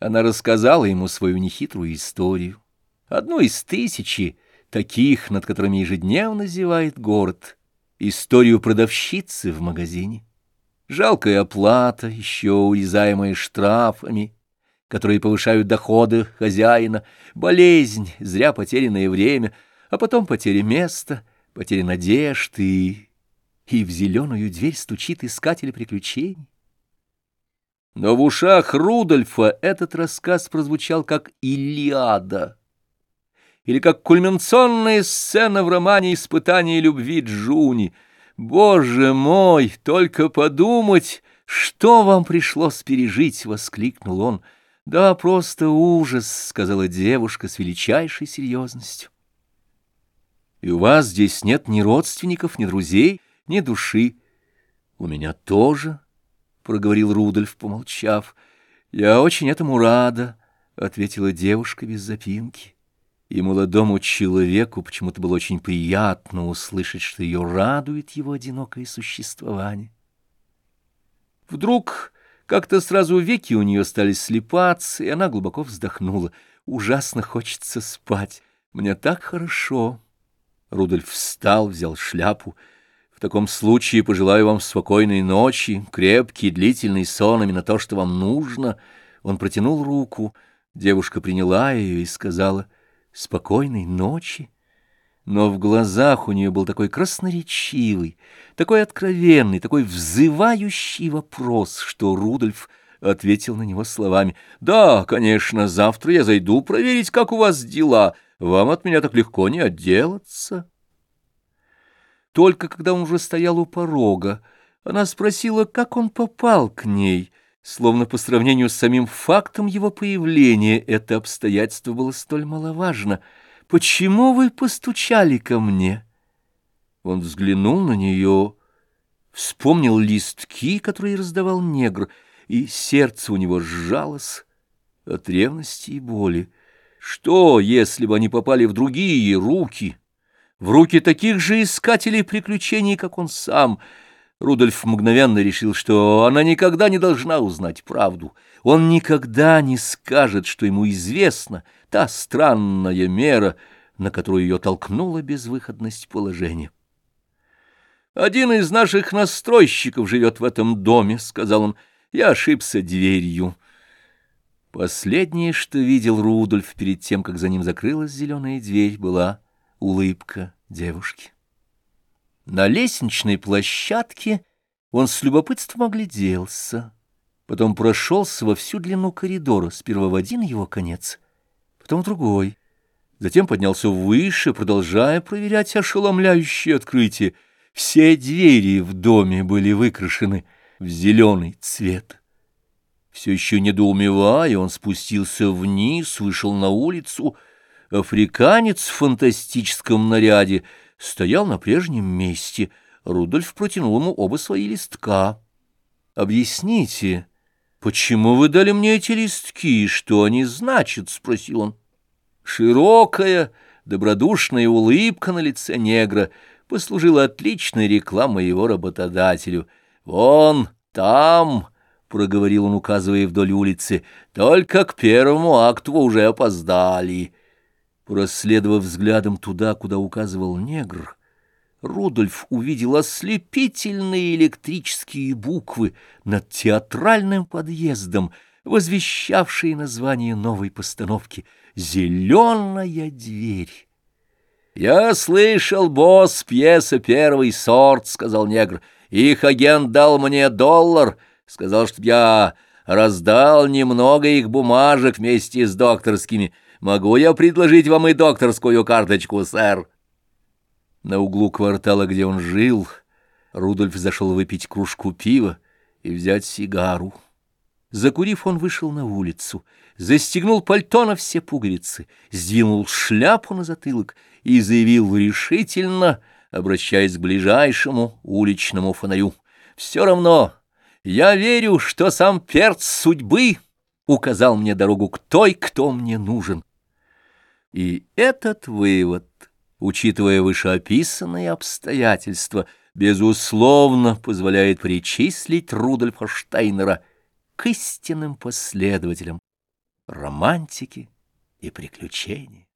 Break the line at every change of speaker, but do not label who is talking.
Она рассказала ему свою нехитрую историю, одну из тысячи таких, над которыми ежедневно зевает город, историю продавщицы в магазине. Жалкая оплата, еще урезаемая штрафами, которые повышают доходы хозяина, болезнь, зря потерянное время, а потом потеря места, потеря надежды, и в зеленую дверь стучит искатель приключений. Но в ушах Рудольфа этот рассказ прозвучал как «Илиада» или как кульминационная сцена в романе «Испытание любви Джуни». «Боже мой, только подумать, что вам пришлось пережить!» — воскликнул он. «Да, просто ужас», — сказала девушка с величайшей серьезностью. «И у вас здесь нет ни родственников, ни друзей, ни души?» «У меня тоже», — проговорил Рудольф, помолчав. «Я очень этому рада», — ответила девушка без запинки. И молодому человеку почему-то было очень приятно услышать, что ее радует его одинокое существование. Вдруг как-то сразу веки у нее стали слепаться, и она глубоко вздохнула. «Ужасно хочется спать. Мне так хорошо». Рудольф встал, взял шляпу — в таком случае пожелаю вам спокойной ночи, крепкий длительный сон именно то, что вам нужно. Он протянул руку, девушка приняла ее и сказала «Спокойной ночи». Но в глазах у нее был такой красноречивый, такой откровенный, такой взывающий вопрос, что Рудольф ответил на него словами «Да, конечно, завтра я зайду проверить, как у вас дела. Вам от меня так легко не отделаться». Только когда он уже стоял у порога, она спросила, как он попал к ней, словно по сравнению с самим фактом его появления это обстоятельство было столь маловажно. «Почему вы постучали ко мне?» Он взглянул на нее, вспомнил листки, которые раздавал негр, и сердце у него сжалось от ревности и боли. Что, если бы они попали в другие руки?» В руки таких же искателей приключений, как он сам. Рудольф мгновенно решил, что она никогда не должна узнать правду. Он никогда не скажет, что ему известна та странная мера, на которую ее толкнула безвыходность положения. «Один из наших настройщиков живет в этом доме», — сказал он. «Я ошибся дверью». Последнее, что видел Рудольф перед тем, как за ним закрылась зеленая дверь, была улыбка девушки. На лестничной площадке он с любопытством огляделся, потом прошелся во всю длину коридора, сперва в один его конец, потом в другой, затем поднялся выше, продолжая проверять ошеломляющее открытие. Все двери в доме были выкрашены в зеленый цвет. Все еще недоумевая, он спустился вниз, вышел на улицу — Африканец в фантастическом наряде стоял на прежнем месте. Рудольф протянул ему оба свои листка. «Объясните, почему вы дали мне эти листки? Что они значат?» — спросил он. Широкая, добродушная улыбка на лице негра послужила отличной рекламой его работодателю. «Вон там!» — проговорил он, указывая вдоль улицы. «Только к первому акту уже опоздали». Расследовав взглядом туда, куда указывал негр, Рудольф увидел ослепительные электрические буквы над театральным подъездом, возвещавшие название новой постановки «Зеленая дверь». «Я слышал, босс, пьеса «Первый сорт», — сказал негр. «Их агент дал мне доллар, сказал, чтоб я раздал немного их бумажек вместе с докторскими». Могу я предложить вам и докторскую карточку, сэр?» На углу квартала, где он жил, Рудольф зашел выпить кружку пива и взять сигару. Закурив, он вышел на улицу, застегнул пальто на все пуговицы, сдвинул шляпу на затылок и заявил решительно, обращаясь к ближайшему уличному фонарю. «Все равно я верю, что сам перц судьбы указал мне дорогу к той, кто мне нужен. И этот вывод, учитывая вышеописанные обстоятельства, безусловно позволяет причислить Рудольфа Штайнера к истинным последователям романтики и приключения.